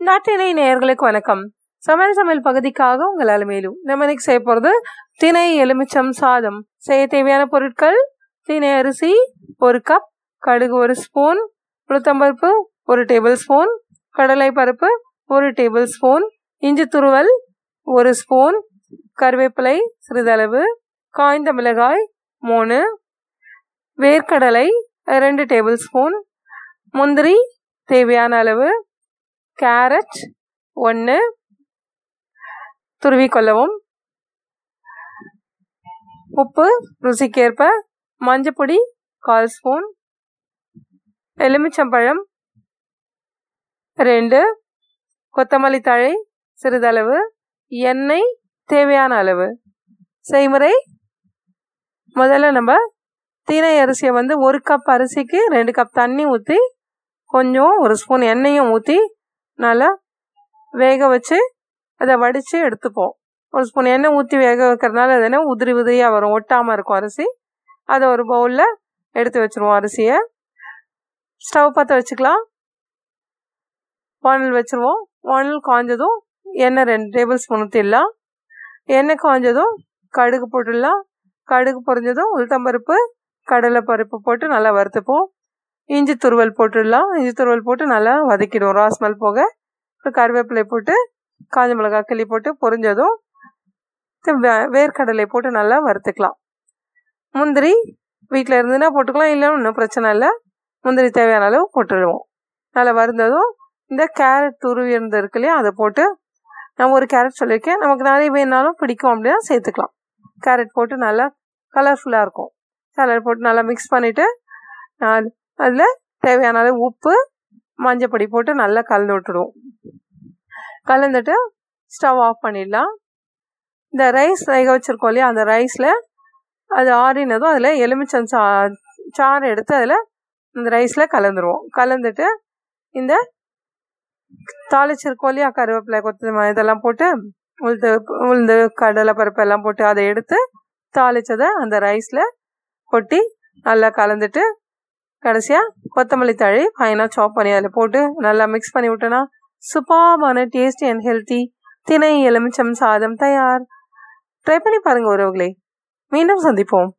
நாட்டினை நேயர்களுக்கு வணக்கம். சமையல் சமையல் பகுதிக்காக உங்கள் அலுமையிலும் நம்ம இன்னைக்கு செய்ய போகிறது தினை எலுமிச்சம் சாதம். செய்ய தேவையான பொருட்கள் தினை அரிசி ஒரு கப் கடுகு ஒரு ஸ்பூன் உளுத்தம்பருப்பு ஒரு டேபிள் ஸ்பூன் கடலை பருப்பு ஒரு டேபிள் ஸ்பூன் இஞ்சி துருவல் ஒரு ஸ்பூன் கருவேப்பிலை சிறிதளவு காய்ந்த மிளகாய் மூணு வேர்க்கடலை ரெண்டு டேபிள் ஸ்பூன் முந்திரி தேவையான அளவு கேரட் ஒன்று துருவி கொள்ளவும் உப்பு ருசிக்கேற்ப. மஞ்சப்பொடி கால் ஸ்பூன். எலுமிச்சம்பழம் ரெண்டு. கொத்தமல்லி தழை சிறிதளவு. எண்ணெய் தேவையான அளவு. செய்முறை. முதல்ல நம்ம தீனை அரிசியை வந்து ஒரு கப் அரிசிக்கு ரெண்டு கப் தண்ணி ஊற்றி கொஞ்சம் ஒரு ஸ்பூன் எண்ணெயும் ஊற்றி நல்லா வேக வச்சு அதை வடித்து எடுத்துப்போம். ஒரு ஸ்பூன் எண்ணெய் ஊற்றி வேக வைக்கிறதுனால அது என்ன உதிரி உதிரியாக வரும் ஒட்டாமல் இருக்கும் அரிசி. அதை ஒரு பவுலில் எடுத்து வச்சுருவோம் அரிசியை. ஸ்டவ் பற்ற வச்சுக்கலாம். வானல் வச்சுருவோம். வானல் காய்ஞ்சதும் எண்ணெய் ரெண்டு டேபிள் ஸ்பூன் ஊற்றிடலாம் எண்ணெய் காய்ஞ்சதும் கடுகு போட்டுடலாம். கடுகு பொரிஞ்சதும் உளுத்தம்பருப்பு கடலை பருப்பு போட்டு நல்லா வறுத்துப்போம். இஞ்சி துருவல் போட்டுடலாம். இஞ்சி துருவல் போட்டு நல்லா வதக்கிடுவோம். ராஸ்மல் போக. அப்புறம் கருவேப்பிலை போட்டு காஞ்ச மிளகாய் கிளி போட்டு பொரிஞ்சதும் வேர்க்கடலை போட்டு நல்லா வறுத்துக்கலாம். முந்திரி வீட்டில் இருந்துன்னா போட்டுக்கலாம். இல்லை ஒன்றும் பிரச்சனை இல்லை. முந்திரி தேவையான அளவு போட்டுடுவோம். நல்லா வறுந்ததும் இந்த கேரட் துருவி இருந்து இருக்கு இல்லையா அதை போட்டு நான் ஒரு கேரட் சொல்லியிருக்கேன். நமக்கு நிறைய வேணாலும் பிடிக்கும் அப்படின்னா சேர்த்துக்கலாம். கேரட் போட்டு நல்லா கலர்ஃபுல்லாக இருக்கும். கலர் போட்டு நல்லா மிக்ஸ் பண்ணிவிட்டு அதில் தேவையான அளவு உப்பு மஞ்சப்பொடி போட்டு நல்லா கலந்து விட்டுடுவோம். கலந்துட்டு ஸ்டவ் ஆஃப் பண்ணிடலாம். இந்த ரைஸ் வேக வச்சுருக்கோம் இல்லையா அந்த ரைஸில் அது ஆறினதும் அதில் எலுமிச்சம் சா சாறு எடுத்து அதில் இந்த ரைஸில் கலந்துருவோம். கலந்துட்டு இந்த தாளிச்சிருக்கோம் இல்லையா கருவேப்பிலை கொத்தமல்லி இதெல்லாம் போட்டு உளுந்து உளுந்து கடலை பருப்பு எல்லாம் போட்டு அதை எடுத்து தாளித்ததை அந்த ரைஸில் கொட்டி நல்லா கலந்துட்டு கடைசியாக கொத்தமல்லி தழி ஃபைனாக சாப் பண்ணி அதில் போட்டு நல்லா மிக்ஸ் பண்ணி விட்டோன்னா சூப்பர்பான டேஸ்டி அண்ட் ஹெல்த்தி தினை எலுமிச்சம் சாதம் தயார். ட்ரை பண்ணி பாருங்கள் உறவுகளே. மீண்டும் சந்திப்போம்.